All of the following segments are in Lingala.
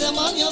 semana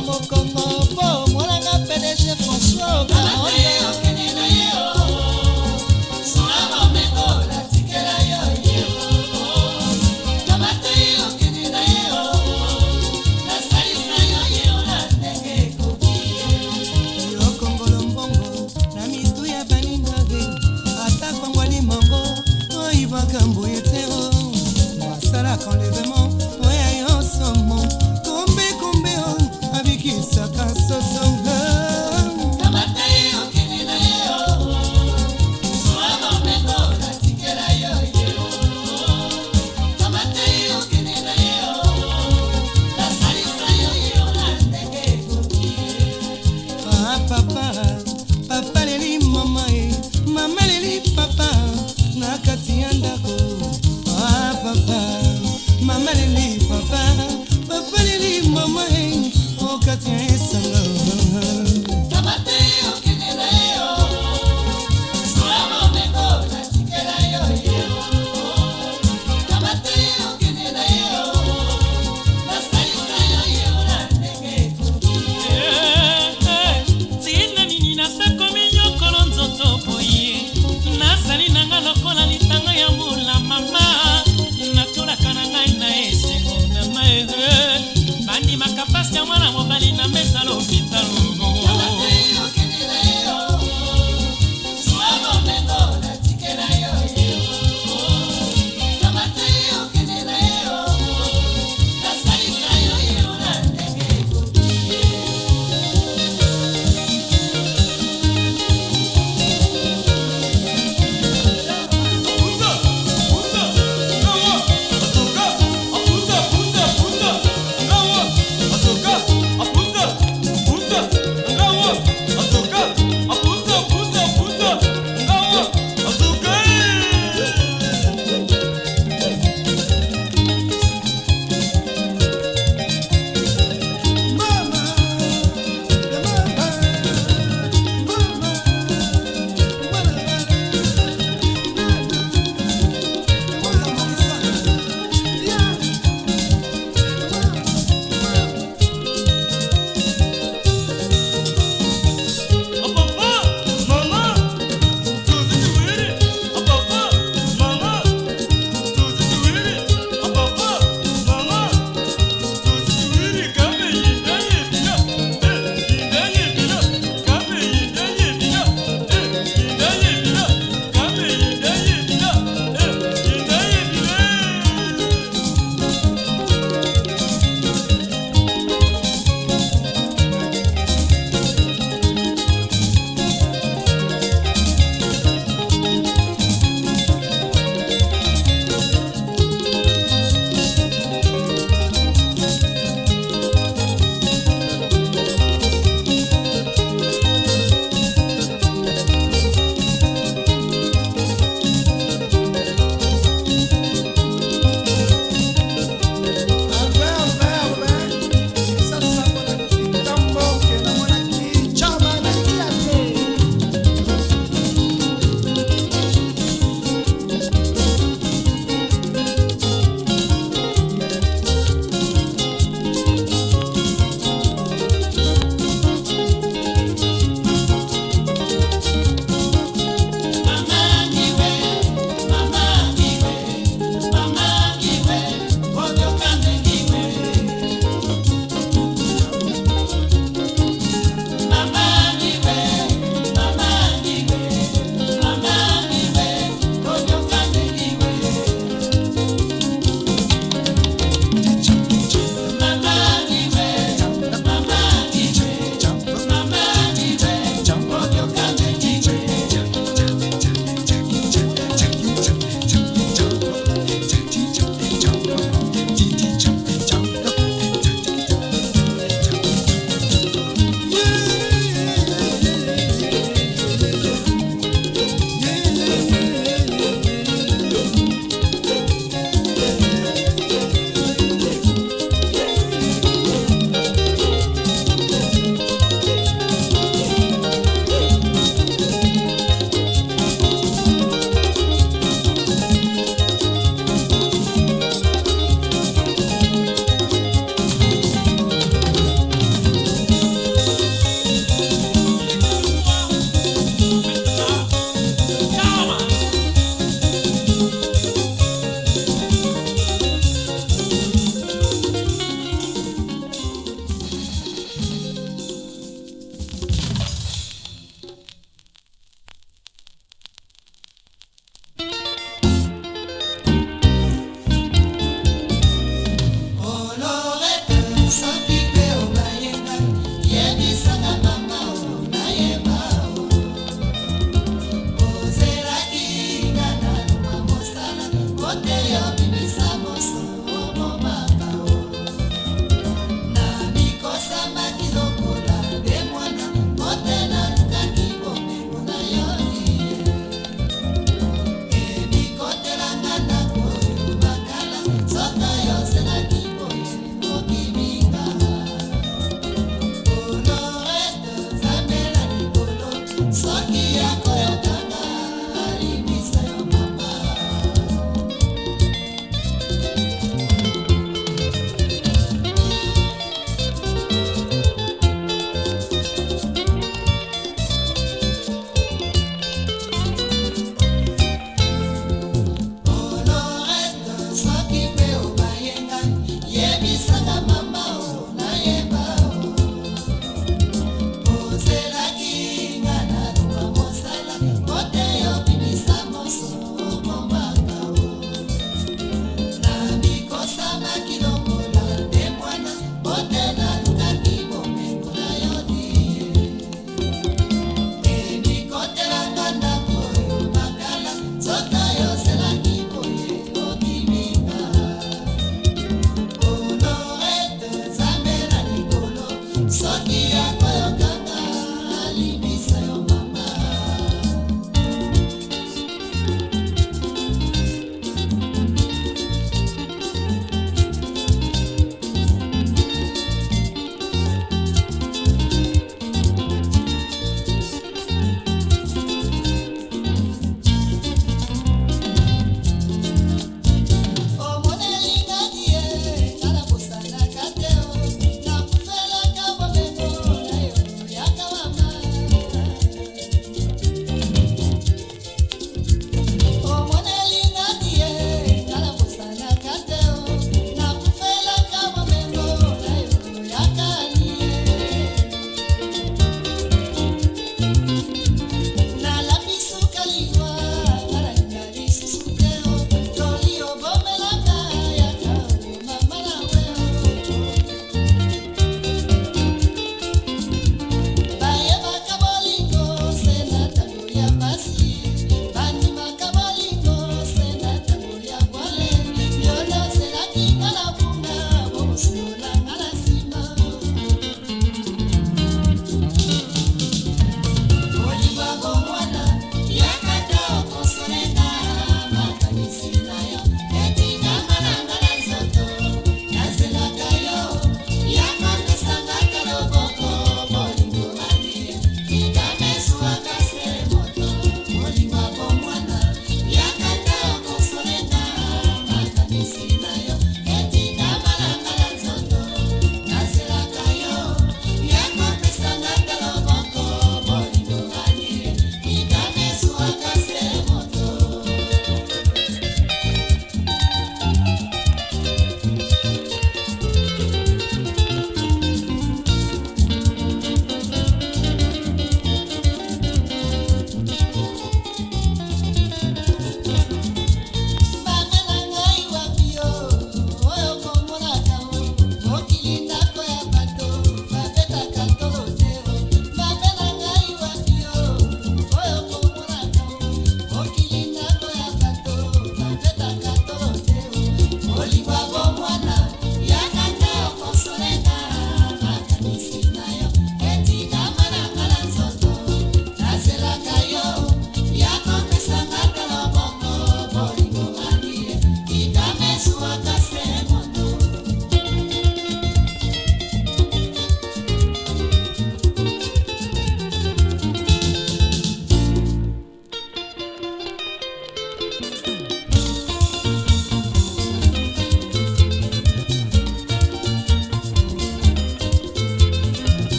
mokongo mpo omonanga pdg françois okaa